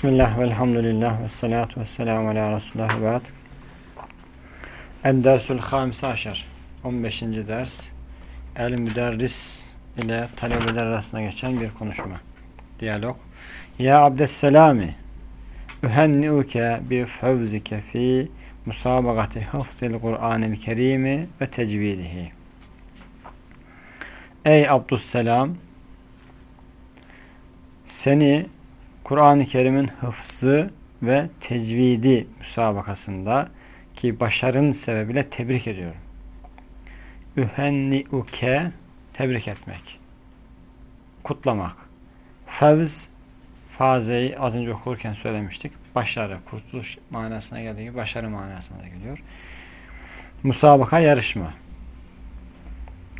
Bismillah ve elhamdülillah ve salatu ve selamu ala Resulullah ve ba'd. El-Dersül Hamis Aşer 15. ders El Müderris ile talebeler arasında geçen bir konuşma. Diyalog. Ya Abdesselami Ühenni'uke bi fevzike fi musabagati hafzil Kur'an-ı Kerimi ve tecvidihi. Ey Abdüsselam seni Kur'an-ı Kerim'in hıfzı ve tecvidi müsabakasında ki başarın sebebiyle tebrik ediyorum. Ühenni'uke tebrik etmek. Kutlamak. Fevz fazeyi az önce okurken söylemiştik. Başarı, kurtuluş manasına geldiği gibi başarı manasına da geliyor. Musabaka yarışma.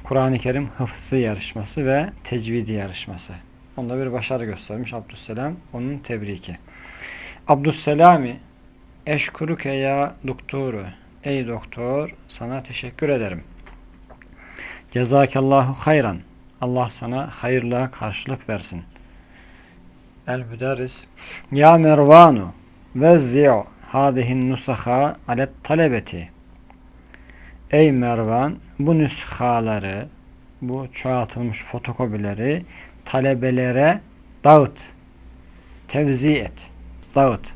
Kur'an-ı Kerim hıfzı yarışması ve tecvidi yarışması. Onda bir başarı göstermiş Abdüsselam. Onun tebriki. Abdüsselami eşkuruke ya doktoru. Ey doktor sana teşekkür ederim. Cezakallahu hayran. Allah sana hayırla karşılık versin. El müderris Ya Mervanu vezzi'u hadihin nusaha alet talebeti. Ey Mervan bu nüshaları bu çoğaltılmış fotokopileri talebelere dağıt. Tevzi et. Dağıt.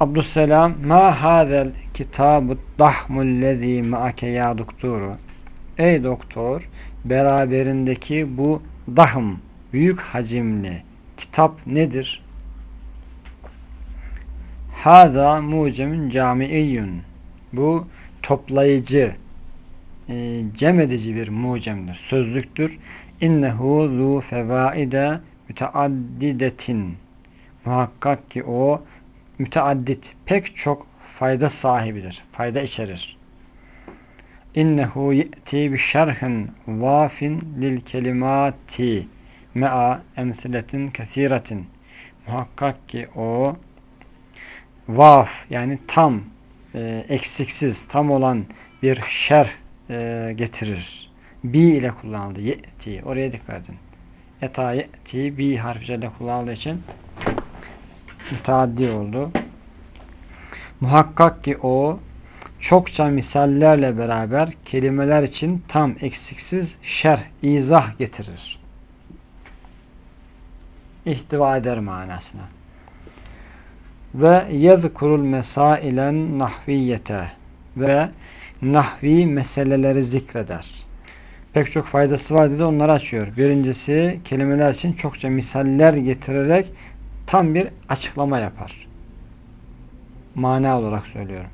Abdüsselam ma hazel kitabu dahmullezî maake ya doktoru. Ey doktor beraberindeki bu dahm büyük hacimli kitap nedir? Hâzâ mucemin camiiyyun. Bu toplayıcı, e, cem edici bir mucemdir, sözlüktür. İnnehu zu fevaide müteaddidetin. Muhakkak ki o müteaddit, pek çok fayda sahibidir, fayda içerir. İnnehu ye'ti bi şerhin vafin lil kelimati mea emsiletin kesiretin. Muhakkak ki o vaf yani tam e, eksiksiz, tam olan bir şer e, getirir. Bi ile kullanıldı. Ye'ti. Oraya dikkat edin. Eta ye'ti bi harfiyle kullanıldığı için müteaddi oldu. Muhakkak ki o çokça misallerle beraber kelimeler için tam eksiksiz şer, izah getirir. İhtiva eder manasına. Ve yezkurul mesailen nahviyete ve nahvi meseleleri zikreder. Pek çok faydası var dedi onları açıyor. Birincisi kelimeler için çokça misaller getirerek tam bir açıklama yapar. Mana olarak söylüyorum.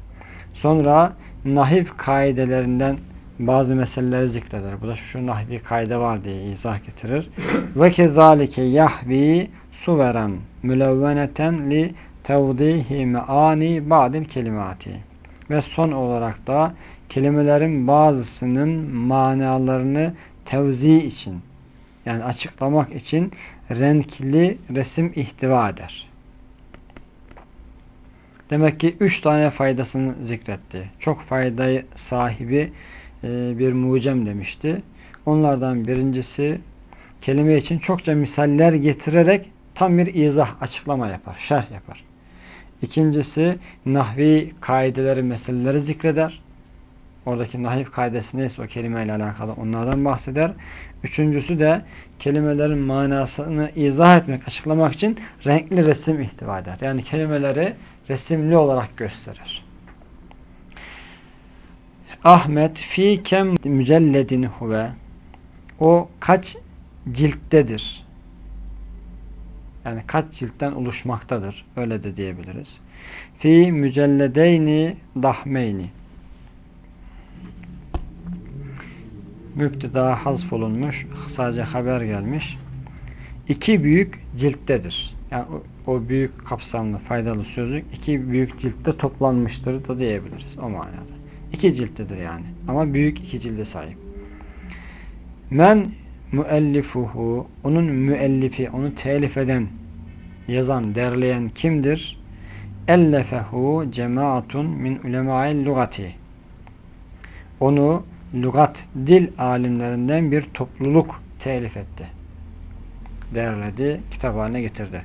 Sonra nahif kaidelerinden bazı meseleleri zikreder. Bu da şu nahvi kaide var diye izah getirir. Ve kezalike yahvi suveren mülevveneten li tevdihi meani ba'dil kelimati. Ve son olarak da kelimelerin bazısının manalarını tevzi için yani açıklamak için renkli resim ihtiva eder. Demek ki üç tane faydasını zikretti. Çok faydayı sahibi e, bir mucem demişti. Onlardan birincisi kelime için çokça misaller getirerek tam bir izah, açıklama yapar, şerh yapar. İkincisi nahvi kaideleri, meseleleri zikreder. Oradaki nahif kaidesi neyse o kelimeyle alakalı onlardan bahseder. Üçüncüsü de kelimelerin manasını izah etmek, açıklamak için renkli resim ihtiva eder. Yani kelimeleri resimli olarak gösterir. Ahmet fi kem mücelledin huve o kaç cilttedir? Yani kaç ciltten oluşmaktadır? Öyle de diyebiliriz. Fi mücelledeyni dahmeyni müpteda hazf olunmuş. Sadece haber gelmiş. İki büyük cilttedir. Yani o, o büyük kapsamlı faydalı sözlük iki büyük ciltte toplanmıştır da diyebiliriz. O manada. İki cilttedir yani. Ama büyük iki cilde sahip. Men müellifuhu onun müellifi, onu telif eden, yazan, derleyen kimdir? Ellefehu cemaatun min ulema'il lugati. Onu lügat, dil alimlerinden bir topluluk telif etti. Derledi, kitap haline getirdi.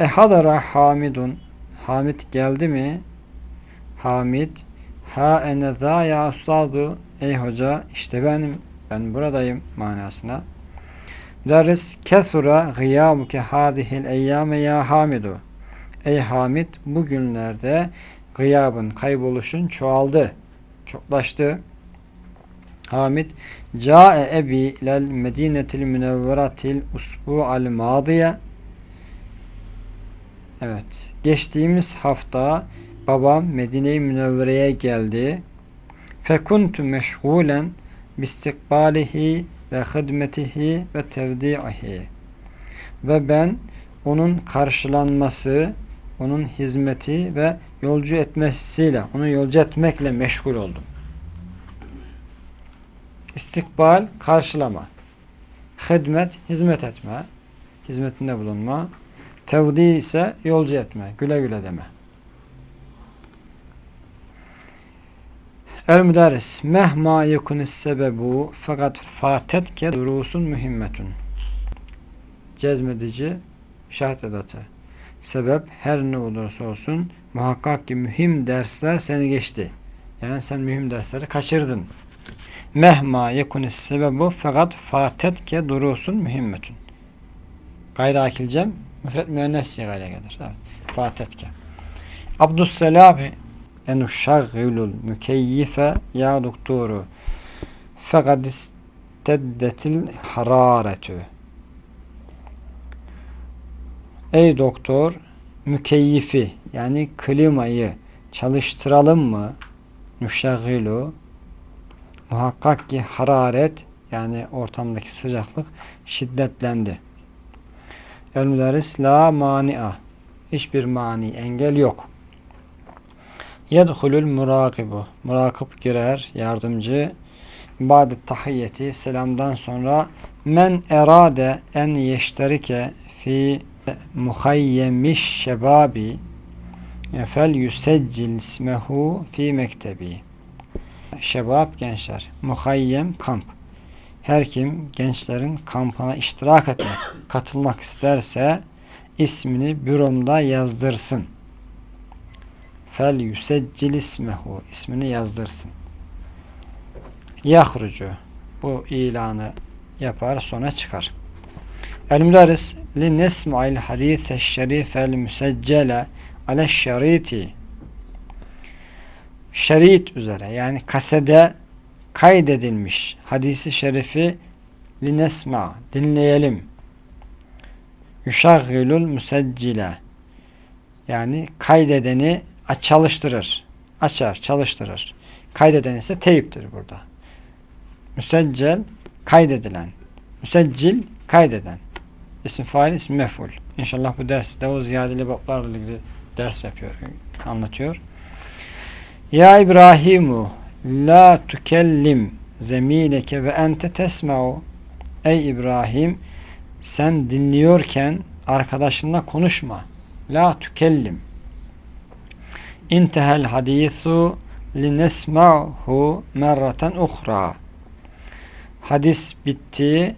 E hadara Hamidun. Hamid geldi mi? Hamid ha ene za ya ustadu. Ey hoca işte benim. Ben buradayım manasına. Deriz kesura gıyabuke hadihil eyyame ya Hamidu. Ey Hamid bugünlerde gıyabın, kayboluşun çoğaldı. Çoklaştı. Hamid Câe ebi lel medinetil münevveratil usbu'al madiye Evet. Geçtiğimiz hafta babam Medine-i Münevvere'ye geldi. Fekuntu meşgulen bistikbalihi ve hidmetihi ve tevdi'ihi. Ve ben onun karşılanması, onun hizmeti ve yolcu etmesiyle, onu yolcu etmekle meşgul oldum. İstikbal, karşılama. Hizmet, hizmet etme. Hizmetinde bulunma. Tevdi ise yolcu etme, güle güle deme. El müderris mehma yekunis sebebu fakat fatetke durusun mühimmetun. Cezmedici şart edatı. Sebep her ne olursa olsun muhakkak ki mühim dersler seni geçti. Yani sen mühim dersleri kaçırdın. Mehma yekunis sebebu fakat fatetke durusun mühimmetun. Gayri akilcem müfret müennes sigayla gelir. Evet. Fatetke. Abdüsselami enuşşaggilul mükeyyife ya doktoru fekad isteddetil hararetü Ey doktor mükeyyifi yani klimayı çalıştıralım mı? Nuşşagilu muhakkak ki hararet yani ortamdaki sıcaklık şiddetlendi. El müderris la mani'a hiçbir mani engel yok. Yedhulul murakibu murakip girer yardımcı ba'de tahiyyeti selamdan sonra men erade en yeşterike fi muhayyemiş şebabi fel yüseccil ismehu fi mektebi şebab gençler muhayyem kamp. Her kim gençlerin kampına iştirak etmek katılmak isterse ismini büromda yazdırsın. Fel yüseccil ismehu ismini yazdırsın. Yahrucu bu ilanı yapar sonra çıkar. El müderris li nesma'il hadise şerifel müseccele ale şeriti şerit üzere yani kasede kaydedilmiş hadisi şerifi li nesma dinleyelim yuşaggilul müseccile yani kaydedeni çalıştırır. Açar, çalıştırır. Kaydeden ise teyiptir burada. Müseccel kaydedilen. Müseccil kaydeden. İsim fail, isim mef'ul. İnşallah bu derste o ziyadeli bablarla ilgili ders yapıyor, anlatıyor. Ya İbrahimu la tukellim zemileke ve ente tesma'u Ey İbrahim sen dinliyorken arkadaşınla konuşma. La tükellim intehel hadisu linesma'hu merraten uhra. Hadis bitti.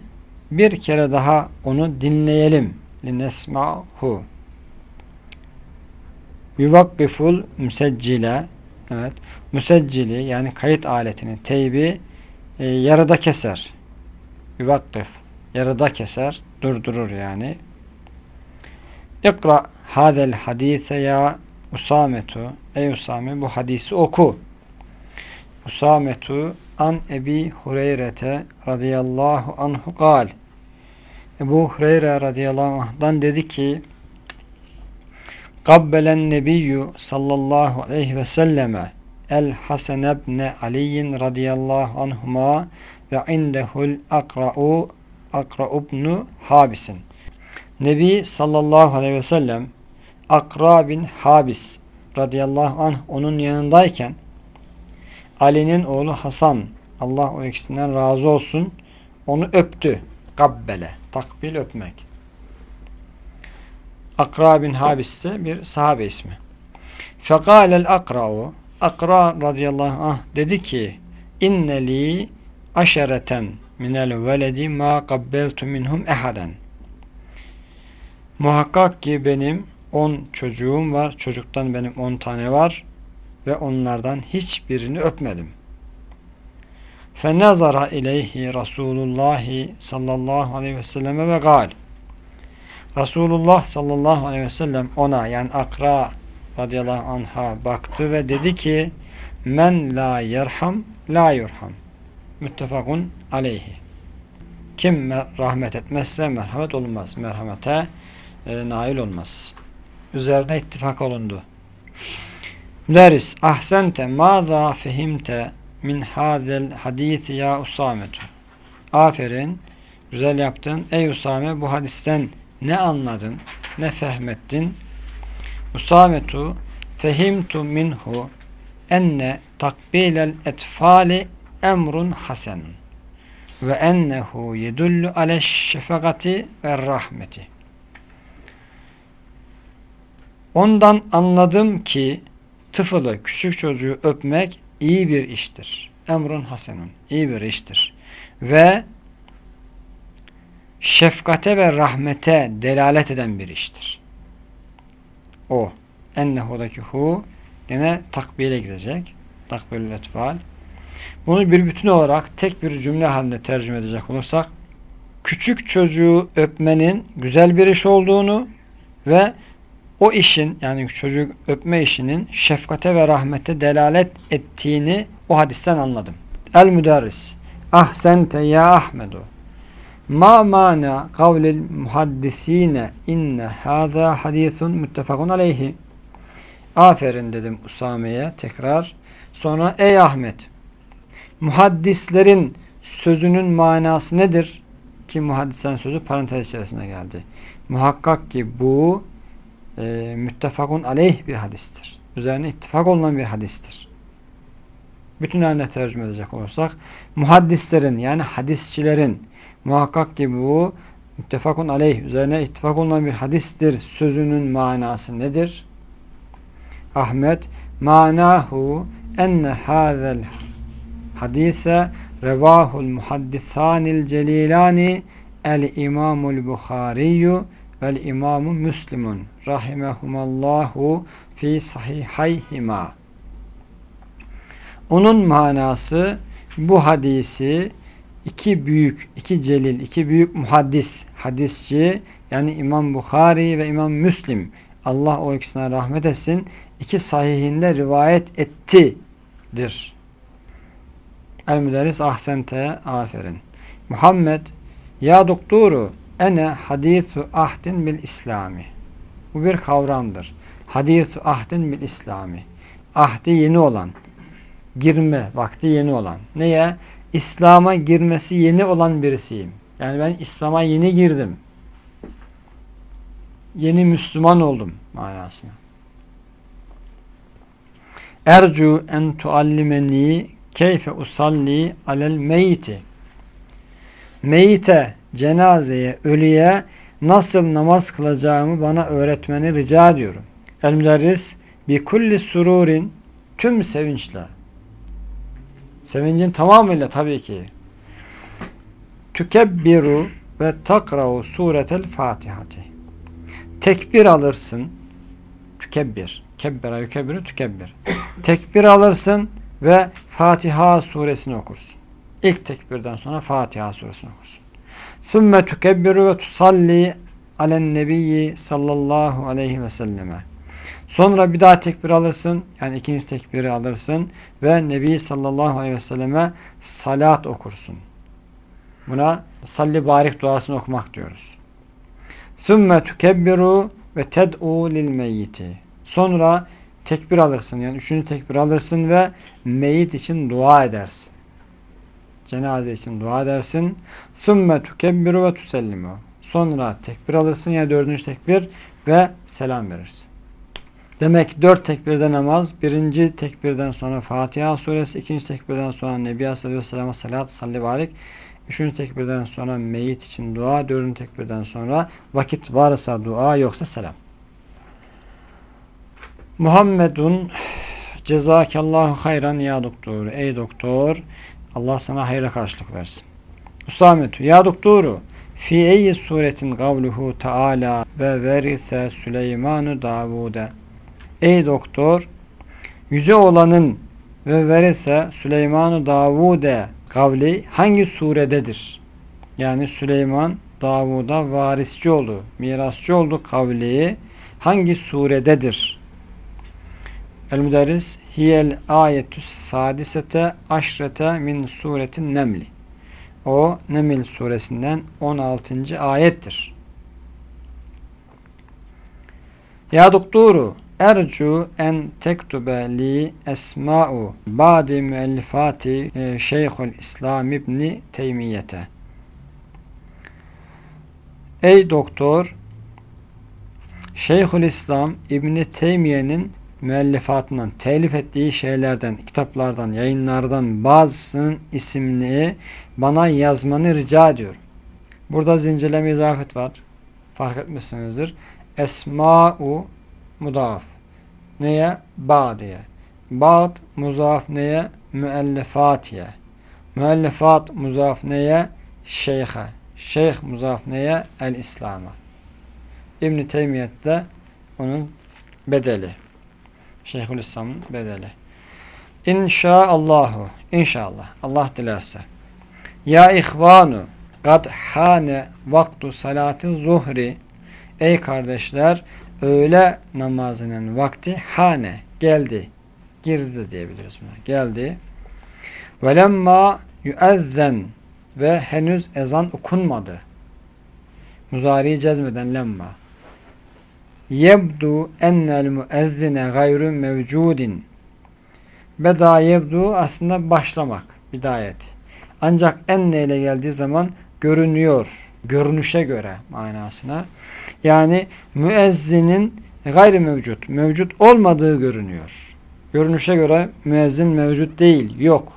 Bir kere daha onu dinleyelim. Linesma'hu. Yuvakkiful müseccile evet, müseccili yani kayıt aletinin teybi e, yarıda keser. Yuvakkif yarıda keser. Durdurur yani. İkra hadel hadise ya Usametu Ey Usame bu hadisi oku. Usametu an Ebi Hureyrete radıyallahu anhu gal. Ebu Hureyre radıyallahu anh'dan dedi ki Kabbelen nebiyyü sallallahu aleyhi ve selleme el Hasan ebne Aliyin radıyallahu anhuma ve indehul akra'u akra'ubnu habisin. Nebi sallallahu aleyhi ve sellem Akra bin Habis radıyallahu anh onun yanındayken Ali'nin oğlu Hasan Allah o ikisinden razı olsun onu öptü. Kabbele. Takbil öpmek. Akra bin Habis de bir sahabe ismi. Fekâlel akra'u Akra radıyallahu anh dedi ki inneli aşereten minel veledi ma kabbeltu minhum ehaden Muhakkak ki benim 10 çocuğum var. Çocuktan benim 10 tane var. Ve onlardan hiçbirini öpmedim. فَنَظَرَ اِلَيْهِ Resulullah sallallahu aleyhi ve selleme ve gal. Resulullah sallallahu aleyhi ve sellem ona yani Akra radıyallahu anha baktı ve dedi ki men la yerham la yurham. Müttefakun aleyhi. Kim rahmet etmezse merhamet olmaz merhamete e, nail olmaz. Üzerine ittifak olundu. Müderris ahsente maza fehimte min hazel hadisi ya Usametu aferin güzel yaptın. Ey Usame bu hadisten ne anladın ne fehmettin Usametu fehimtu minhu enne takbilel etfali emrun hasen ve ennehu yedullu ale şefakati ve rahmeti. Ondan anladım ki tıfılı küçük çocuğu öpmek iyi bir iştir. Emrun hasenun. iyi bir iştir. Ve şefkate ve rahmete delalet eden bir iştir. O. Ennehu'daki hu yine takbile gidecek. Takbilül etfal. Bunu bir bütün olarak tek bir cümle halinde tercüme edecek olursak küçük çocuğu öpmenin güzel bir iş olduğunu ve o işin yani çocuk öpme işinin şefkate ve rahmete delalet ettiğini o hadisten anladım. El müderris Ahsente ya Ahmedu Ma mana kavlil muhaddisine inne hâzâ hadîsun müttefakun aleyhi Aferin dedim Usame'ye tekrar. Sonra ey Ahmet muhaddislerin sözünün manası nedir? Ki muhaddisen sözü parantez içerisine geldi. Muhakkak ki bu e, müttefakun aleyh bir hadistir. Üzerine ittifak olunan bir hadistir. Bütün halinde tercüme edecek olursak muhaddislerin yani hadisçilerin muhakkak ki bu müttefakun aleyh üzerine ittifak olunan bir hadistir sözünün manası nedir? Ahmet manahu enne hazel hadise revahul muhaddisanil celilani el imamul bukhariyu vel imamu müslimun rahimehumallahu fi sahihayhima onun manası bu hadisi iki büyük, iki celil, iki büyük muhaddis, hadisçi yani İmam Bukhari ve İmam Müslim Allah o ikisine rahmet etsin iki sahihinde rivayet ettidir. El müderris ahsente aferin. Muhammed ya doktoru ene hadisu ahdin bil İslami. Bu bir kavramdır. Hadisu ahdin bil İslami. Ahdi yeni olan, girme vakti yeni olan. Neye? İslam'a girmesi yeni olan birisiyim. Yani ben İslam'a yeni girdim. Yeni Müslüman oldum manasına. Ercu en tuallimeni keyfe usalli alel meyti. Meyite, cenazeye, ölüye nasıl namaz kılacağımı bana öğretmeni rica ediyorum. El bi kulli sururin tüm sevinçle. Sevincin tamamıyla tabii ki. Tükebbiru ve takra'u suretel fatihati. Tekbir alırsın. Tükebbir. Kebbera yükebbiru tükebbir. Tekbir alırsın ve Fatiha suresini okursun. İlk tekbirden sonra Fatiha suresini okursun. Sümme tükebbiru ve tusalli alen nebiyyi sallallahu aleyhi ve selleme. Sonra bir daha tekbir alırsın. Yani ikinci tekbiri alırsın. Ve Nebi sallallahu aleyhi ve selleme salat okursun. Buna salli barik duasını okumak diyoruz. Sümme tükebbiru ve ted'u lil meyyiti. Sonra tekbir alırsın. Yani üçüncü tekbir alırsın ve meyit için dua edersin. Cenaze için dua edersin. Sümme tükebbiru ve tusellimu. Sonra tekbir alırsın ya yani dördüncü tekbir ve selam verirsin. Demek dört tekbirde namaz, birinci tekbirden sonra Fatiha suresi, ikinci tekbirden sonra Nebi Aleyhisselam'a salat, salli barik, üçüncü tekbirden sonra meyit için dua, dördüncü tekbirden sonra vakit varsa dua, yoksa selam. Muhammedun cezakallahu hayran ya doktor. Ey doktor Allah sana hayra karşılık versin. Usametu ya doktoru Fi eyyi suretin kavluhu Teala ve verise Süleymanu Davude. Ey doktor, yüce olanın ve verise Süleymanu Davude kavli hangi surededir? Yani Süleyman Davud'a varisçi oldu, mirasçı oldu kavli hangi surededir? El müderris hiyel ayetü sadisete aşrete min suretin nemli. O Nemil suresinden 16. ayettir. Ya doktoru ercu en tektube li esma'u ba'di müellifati e, Şeyhül İslam İbni Teymiyete. Ey doktor Şeyhül İslam İbni Teymiye'nin müellifatından, telif ettiği şeylerden, kitaplardan, yayınlardan bazısının isimini bana yazmanı rica ediyorum. Burada zincirleme izafet var. Fark etmişsinizdir. Esma'u mudaf. Neye? Ba'diye. Ba'd muzaf neye? Müellefatiye. Müellefat muzaf neye? Şeyhe. Şeyh muzaf neye? El-İslam'a. İbn-i Teymiye'de onun bedeli. Şeyhülislam'ın bedeli. İnşaallahu. İnşallah. Allah dilerse. Ya ihvanu. Kad hane vaktu salati zuhri. Ey kardeşler öğle namazının vakti hane geldi. Girdi diyebiliriz buna. Geldi. Velemma yüezzen ve henüz ezan okunmadı. Muzari cezmeden lemma. Yebdu ennel müezzine gayru mevcudin. Beda yebdu aslında başlamak, bidayet. Ancak enne ile geldiği zaman görünüyor, görünüşe göre manasına. Yani müezzinin gayri mevcut, mevcut olmadığı görünüyor. Görünüşe göre müezzin mevcut değil, yok.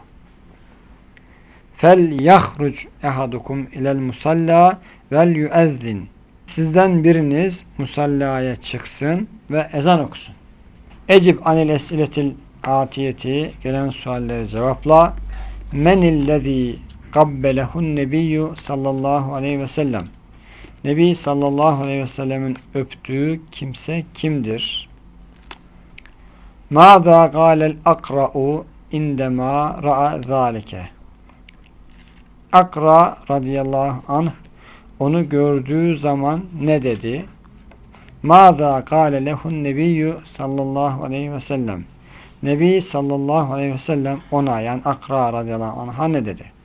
Fel yahruc ehadukum ilel musalla vel yuezzin. Sizden biriniz musallaya çıksın ve ezan okusun. Ecib anil esiletil atiyeti gelen sualleri cevapla. Menillezî kabbelehun nebiyyü sallallahu aleyhi ve sellem. Nebi sallallahu aleyhi ve sellemin öptüğü kimse kimdir? Mâzâ gâlel akra'u indemâ ra'a zâlike. Akra radıyallahu anh onu gördüğü zaman ne dedi? Mâzâ gâle lehun nebiyyü sallallahu aleyhi ve sellem. Nebi sallallahu aleyhi ve sellem ona yani Akra radıyallahu anh'a ne dedi?